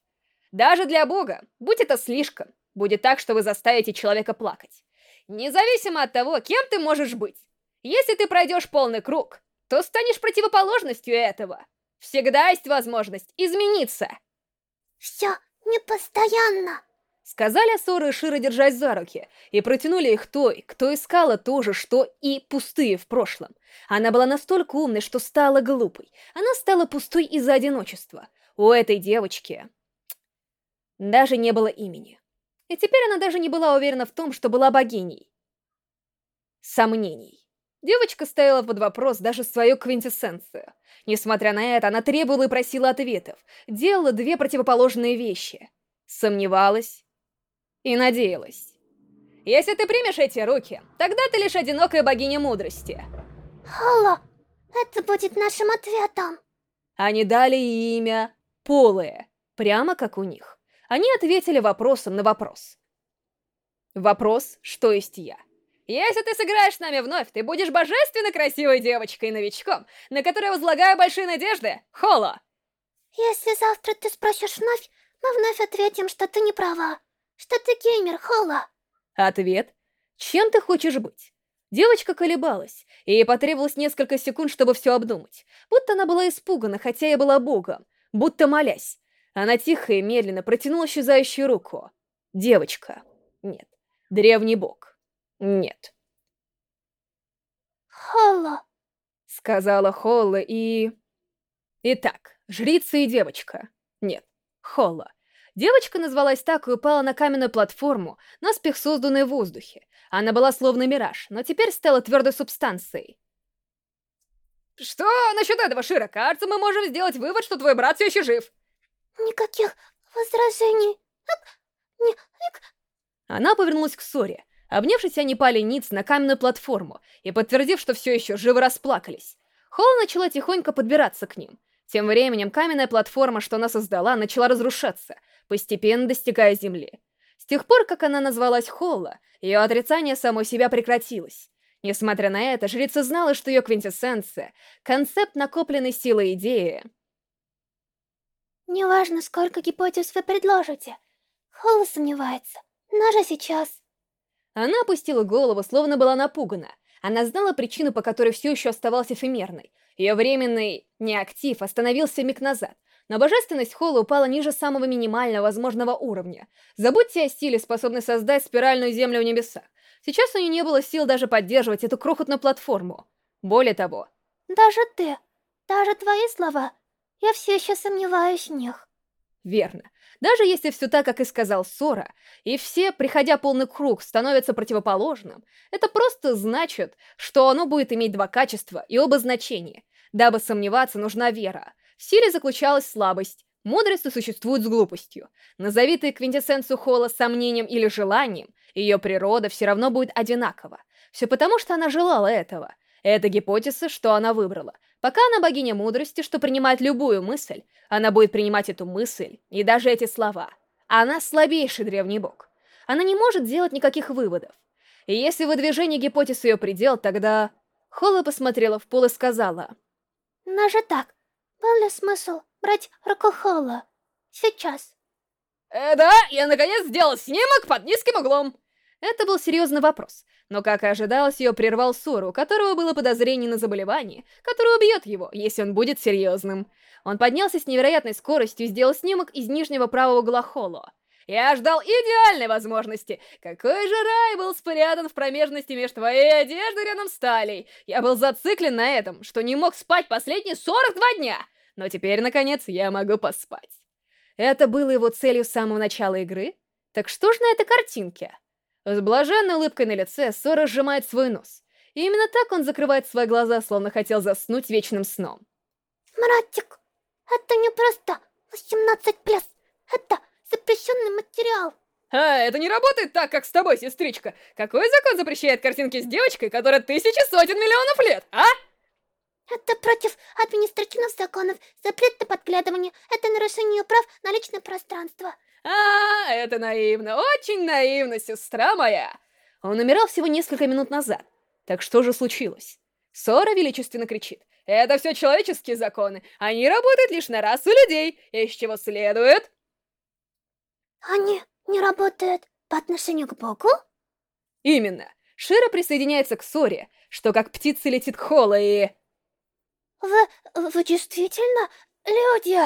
Даже для Бога, будь это слишком, будет так, что вы заставите человека плакать. Независимо от того, кем ты можешь быть. Если ты пройдешь полный круг, то станешь противоположностью этого. Всегда есть возможность измениться. Все непостоянно. Сказали Асора и Шира, держась за руки, и протянули их той, кто искала то же, что и пустые в прошлом. Она была настолько умной, что стала глупой. Она стала пустой из-за одиночества. У этой девочки даже не было имени. И теперь она даже не была уверена в том, что была богиней. Сомнений. Девочка ставила под вопрос даже свою квинтэссенцию. Несмотря на это, она требовала и просила ответов, делала две противоположные вещи. Сомневалась и надеялась. Если ты примешь эти руки, тогда ты лишь одинокая богиня мудрости. Холо, это будет нашим ответом. Они дали имя Полые, прямо как у них. Они ответили вопросом на вопрос. Вопрос, что есть я. Если ты сыграешь с нами вновь, ты будешь божественно красивой девочкой-новичком, на которой возлагаю большие надежды, Холо. Если завтра ты спросишь вновь, мы вновь ответим, что ты не права, что ты геймер, Холо. Ответ. Чем ты хочешь быть? Девочка колебалась, и ей потребовалось несколько секунд, чтобы все обдумать. Будто она была испугана, хотя и была богом, будто молясь. Она тихо и медленно протянула исчезающую руку. Девочка. Нет. Древний бог. Нет. Холла. Сказала Холла и... Итак, жрица и девочка. Нет, Холла. Девочка назвалась так и упала на каменную платформу, наспех созданную в воздухе. Она была словно мираж, но теперь стала твердой субстанцией. Что насчет этого, Шира? Кажется, мы можем сделать вывод, что твой брат все еще жив. Никаких возражений. Не... Она повернулась к Соре. Обнявшись, они пали ниц на каменную платформу и, подтвердив, что все еще живо расплакались. Холла начала тихонько подбираться к ним. Тем временем каменная платформа, что она создала, начала разрушаться, постепенно достигая земли. С тех пор, как она назвалась Холла, ее отрицание самой себя прекратилось. Несмотря на это, жрица знала, что ее квинтэссенция — концепт накопленной силы идеи. «Неважно, сколько гипотез вы предложите. Холла сомневается. Но же сейчас...» Она опустила голову, словно была напугана. Она знала причину, по которой все еще оставался эфемерной. Ее временный неактив остановился миг назад, но божественность Холла упала ниже самого минимального возможного уровня. Забудьте о стиле, способной создать спиральную землю в небесах. Сейчас у нее не было сил даже поддерживать эту крохотную платформу. Более того... Даже ты, даже твои слова, я все еще сомневаюсь в них. Верно. Даже если все так, как и сказал Сора, и все, приходя полный круг, становятся противоположным, это просто значит, что оно будет иметь два качества и оба значения. Дабы сомневаться, нужна вера. В силе заключалась слабость. Мудрость существует с глупостью. Назови ты квинтэссенцию Холла сомнением или желанием, ее природа все равно будет одинакова. Все потому, что она желала этого. Это гипотеза, что она выбрала. Пока она богиня мудрости, что принимает любую мысль, она будет принимать эту мысль и даже эти слова. Она слабейший древний бог. Она не может делать никаких выводов. И если выдвижение гипотез ее предел, тогда... Холла посмотрела в пол и сказала... Но же так, был ли смысл брать руку Холла? Сейчас. Э, да, я наконец сделал снимок под низким углом. Это был серьезный вопрос, но, как и ожидалось, ее прервал Сору, у которого было подозрение на заболевание, которое убьет его, если он будет серьезным. Он поднялся с невероятной скоростью и сделал снимок из нижнего правого угла Холло. Я ждал идеальной возможности. Какой же рай был спрятан в промежности между твоей одеждой рядом с талией. Я был зациклен на этом, что не мог спать последние 42 дня. Но теперь, наконец, я могу поспать. Это было его целью с самого начала игры? Так что ж на этой картинке? С блаженной улыбкой на лице Сора сжимает свой нос. И именно так он закрывает свои глаза, словно хотел заснуть вечным сном. Мратик, это не просто 18 плюс. Это запрещенный материал. А, это не работает так, как с тобой, сестричка. Какой закон запрещает картинки с девочкой, которая тысячи сотен миллионов лет, а? Это против административных законов, запрет на подглядывание, это нарушение прав на личное пространство. А, это наивно, очень наивно, сестра моя. Он умирал всего несколько минут назад. Так что же случилось? Сора величественно кричит. Это все человеческие законы. Они работают лишь на расу людей, из чего следует... Они не работают по отношению к Богу? Именно. Шира присоединяется к Соре, что как птица летит к Холла и... Вы... вы действительно люди?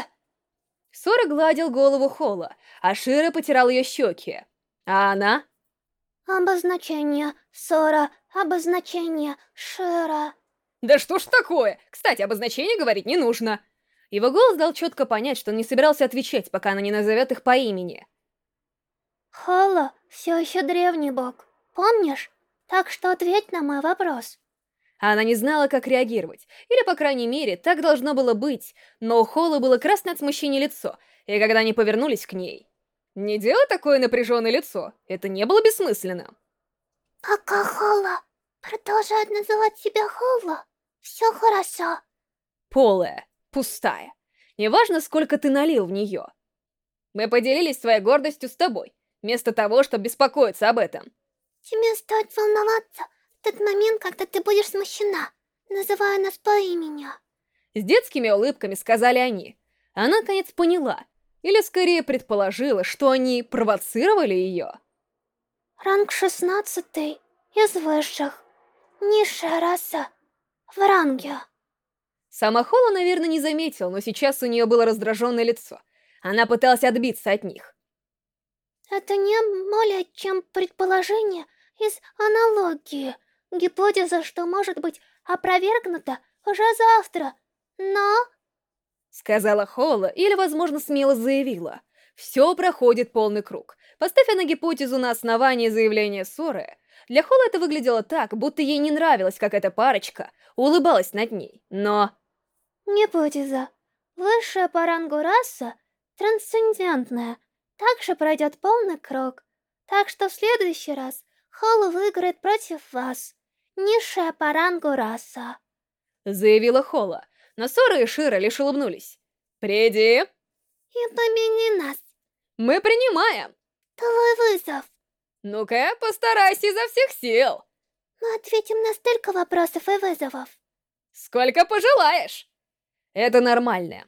Сора гладил голову Холла, а Шира потирал ее щеки. А она? Обозначение Сора, обозначение Шира. Да что ж такое? Кстати, обозначение говорить не нужно. Его голос дал четко понять, что он не собирался отвечать, пока она не назовет их по имени. Холла все еще древний бог, помнишь? Так что ответь на мой вопрос. Она не знала, как реагировать, или, по крайней мере, так должно было быть, но у Холла было красное от смущения лицо, и когда они повернулись к ней... Не делай такое напряженное лицо, это не было бессмысленно. Пока Холла продолжает называть себя Холла, все хорошо. Полая, пустая. Неважно, сколько ты налил в нее. Мы поделились своей гордостью с тобой, вместо того, чтобы беспокоиться об этом. Тебе стоит волноваться тот момент, когда ты будешь смущена, называя нас по имени. С детскими улыбками сказали они. Она, наконец, поняла, или скорее предположила, что они провоцировали ее. Ранг шестнадцатый из высших. Низшая раса в ранге. Сама Холла, наверное, не заметила, но сейчас у нее было раздраженное лицо. Она пыталась отбиться от них. Это не более чем предположение из аналогии. Гипотеза, что может быть опровергнута уже завтра. Но... Сказала Холла, или, возможно, смело заявила. Все проходит полный круг. Поставь на гипотезу на основании заявления Соры. Для Холла это выглядело так, будто ей не нравилось, как эта парочка улыбалась над ней. Но... Гипотеза. Высшая по рангу раса трансцендентное. Также пройдет полный круг. Так что в следующий раз Холл выиграет против вас. Низшая по рангу раса. Заявила Холла. Но Сора и Шира лишь улыбнулись. «Приди!» «И помяни нас!» «Мы принимаем!» «Твой вызов!» «Ну-ка, постарайся изо всех сил!» «Мы ответим на столько вопросов и вызовов!» «Сколько пожелаешь!» «Это нормально!»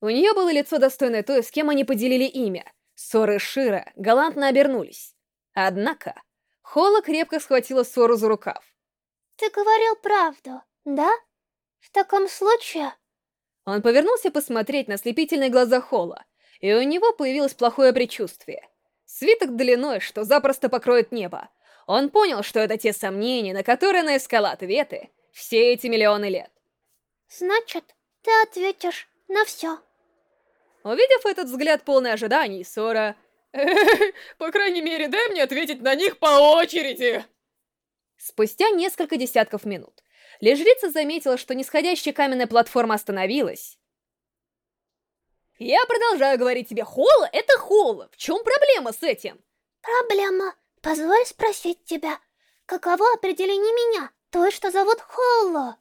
У нее было лицо достойное той, с кем они поделили имя. Сора и Шира галантно обернулись. Однако, Холла крепко схватила Сору за рукав. «Ты говорил правду, да? В таком случае...» Он повернулся посмотреть на слепительные глаза Холла, и у него появилось плохое предчувствие. Свиток длиной, что запросто покроет небо. Он понял, что это те сомнения, на которые она искала ответы все эти миллионы лет. «Значит, ты ответишь на все». Увидев этот взгляд полный ожиданий, Сора... По крайней мере, дай мне ответить на них по очереди! Спустя несколько десятков минут Лишь жрица заметила, что нисходящая каменная платформа остановилась. «Я продолжаю говорить тебе, Холла — это Холла. В чем проблема с этим?» «Проблема. Позволь спросить тебя. Каково определение меня, той, что зовут Холла?»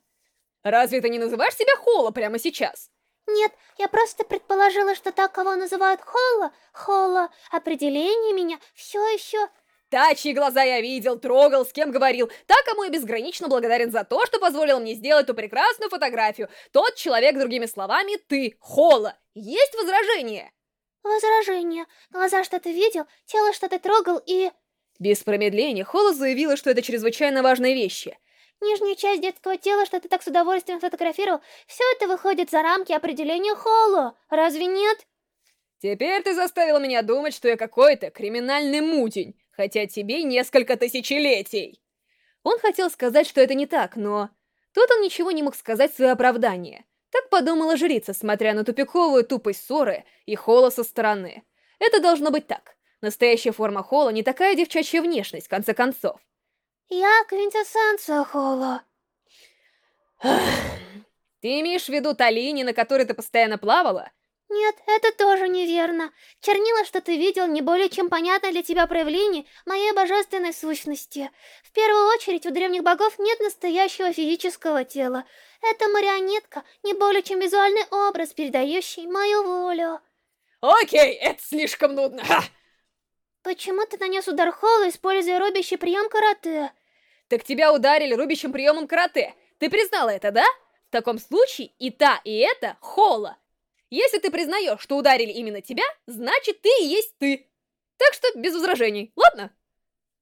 «Разве ты не называешь себя Холла прямо сейчас?» «Нет, я просто предположила, что так, кого называют Холла, Холла, определение меня все еще Та, чьи глаза я видел, трогал, с кем говорил, та, кому я безгранично благодарен за то, что позволил мне сделать ту прекрасную фотографию. Тот человек, другими словами, ты, Холла. Есть возражение? Возражение. Глаза, что ты видел, тело, что ты трогал и... Без промедления Холла заявила, что это чрезвычайно важные вещи. Нижняя часть детского тела, что ты так с удовольствием фотографировал, все это выходит за рамки определения Холла. Разве нет? Теперь ты заставила меня думать, что я какой-то криминальный мутень хотя тебе несколько тысячелетий. Он хотел сказать, что это не так, но... Тут он ничего не мог сказать в свое оправдание. Так подумала жрица, смотря на тупиковую тупость ссоры и Холла со стороны. Это должно быть так. Настоящая форма Холла не такая девчачья внешность, в конце концов. Я квинтэссенция Холла. Ты имеешь в виду та линия, на которой ты постоянно плавала? Нет, это тоже неверно. Чернила, что ты видел, не более чем понятное для тебя проявление моей божественной сущности. В первую очередь, у древних богов нет настоящего физического тела. Это марионетка, не более чем визуальный образ, передающий мою волю. Окей, это слишком нудно. Ха! Почему ты нанес удар Холла, используя рубящий прием карате? Так тебя ударили рубящим приемом карате. Ты признала это, да? В таком случае и та, и это Холла. Если ты признаешь, что ударили именно тебя, значит ты и есть ты. Так что без возражений, ладно?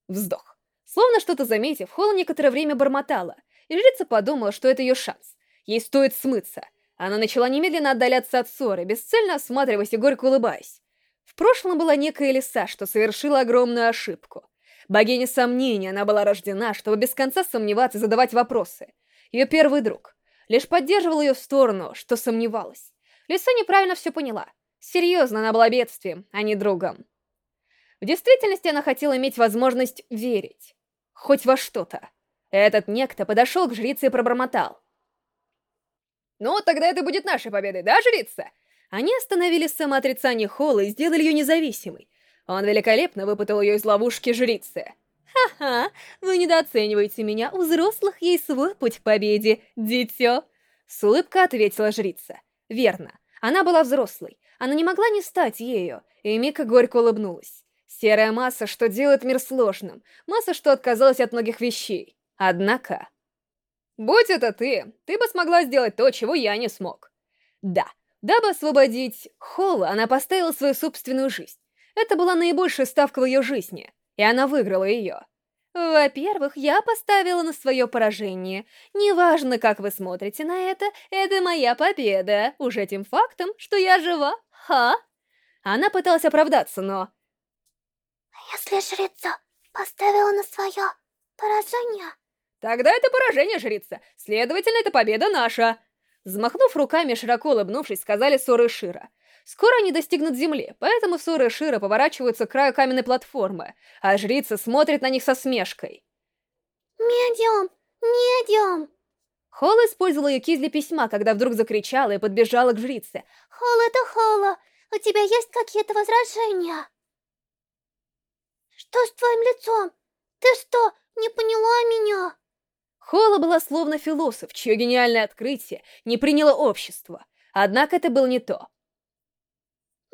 Вздох. Словно что-то заметив, Холл некоторое время бормотала, и жрица подумала, что это ее шанс. Ей стоит смыться. Она начала немедленно отдаляться от ссоры, бесцельно осматриваясь и горько улыбаясь. В прошлом была некая лиса, что совершила огромную ошибку. Богиня сомнений, она была рождена, чтобы без конца сомневаться и задавать вопросы. Ее первый друг. Лишь поддерживал ее в сторону, что сомневалась. Лиса неправильно все поняла. Серьезно, она была бедствием, а не другом. В действительности она хотела иметь возможность верить. Хоть во что-то. Этот некто подошел к жрице и пробормотал. «Ну, тогда это будет нашей победой, да, жрица?» Они остановили самоотрицание Холла и сделали ее независимой. Он великолепно выпутал ее из ловушки жрицы. «Ха-ха, вы недооцениваете меня, у взрослых есть свой путь к победе, дитё!» С улыбкой ответила жрица. Верно, она была взрослой, она не могла не стать ею, и Мика горько улыбнулась. Серая масса, что делает мир сложным, масса, что отказалась от многих вещей. Однако... Будь это ты, ты бы смогла сделать то, чего я не смог. Да, дабы освободить Холла, она поставила свою собственную жизнь. Это была наибольшая ставка в ее жизни, и она выиграла ее. Во-первых, я поставила на свое поражение. Неважно, как вы смотрите на это, это моя победа. Уже тем фактом, что я жива. Ха? Она пыталась оправдаться, но... Если жрица поставила на свое поражение... Тогда это поражение, жрица. Следовательно, это победа наша. Взмахнув руками, широко улыбнувшись, сказали Соры Шира. Скоро они достигнут земли, поэтому Сора и Шира поворачиваются к краю каменной платформы, а жрица смотрит на них со смешкой. «Медиум! Медиум!» Холла использовала Юкиз для письма, когда вдруг закричала и подбежала к жрице. «Холла, это Холла! у тебя есть какие-то возражения? Что с твоим лицом? Ты что, не поняла меня? Холла была словно философ, чье гениальное открытие не приняло общество. Однако это было не то.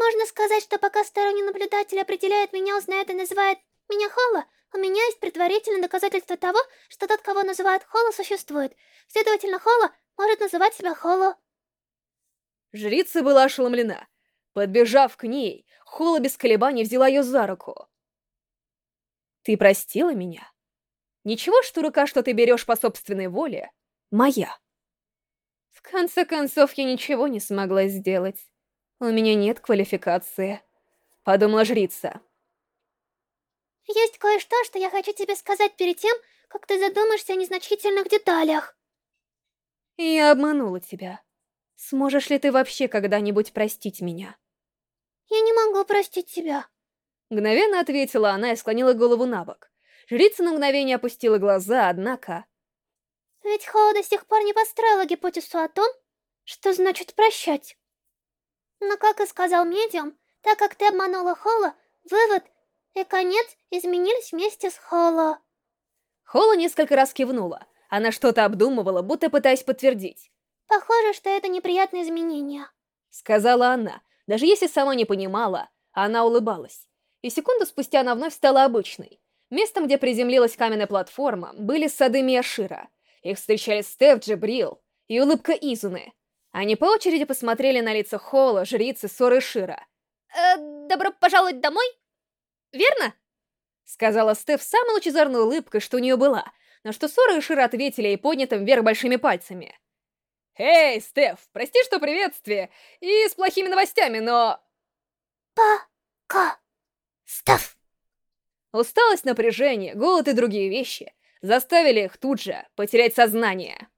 Можно сказать, что пока сторонний наблюдатель определяет меня, узнает и называет меня Холла, у меня есть предварительное доказательство того, что тот, кого называют Холла, существует. Следовательно, Холла может называть себя Холло. Жрица была ошеломлена. Подбежав к ней, Холла без колебаний взяла ее за руку. «Ты простила меня? Ничего, что рука, что ты берешь по собственной воле, моя?» В конце концов, я ничего не смогла сделать. У меня нет квалификации, подумала жрица. Есть кое-что, что я хочу тебе сказать перед тем, как ты задумаешься о незначительных деталях. Я обманула тебя. Сможешь ли ты вообще когда-нибудь простить меня? Я не могу простить тебя. Мгновенно ответила она и склонила голову на бок. Жрица на мгновение опустила глаза, однако... Ведь Хоу до сих пор не построила гипотезу о том, что значит прощать. Но, как и сказал медиум, так как ты обманула Холла, вывод и конец изменились вместе с Холло. Холла несколько раз кивнула. Она что-то обдумывала, будто пытаясь подтвердить. «Похоже, что это неприятное изменение», — сказала она. Даже если сама не понимала, она улыбалась. И секунду спустя она вновь стала обычной. Местом, где приземлилась каменная платформа, были сады Мияшира. Их встречали Стеф, Джабрил и улыбка Изуны. Они по очереди посмотрели на лица Холла, жрицы, Соры и Шира. «Э, «Добро пожаловать домой?» верно?» Сказала Стеф самой лучезарной улыбкой, что у нее была, на что Сора и Шира ответили ей поднятым вверх большими пальцами. «Эй, Стеф, прости, что приветствие, и с плохими новостями, но...» «Пока, Стеф!» Усталость, напряжение, голод и другие вещи заставили их тут же потерять сознание.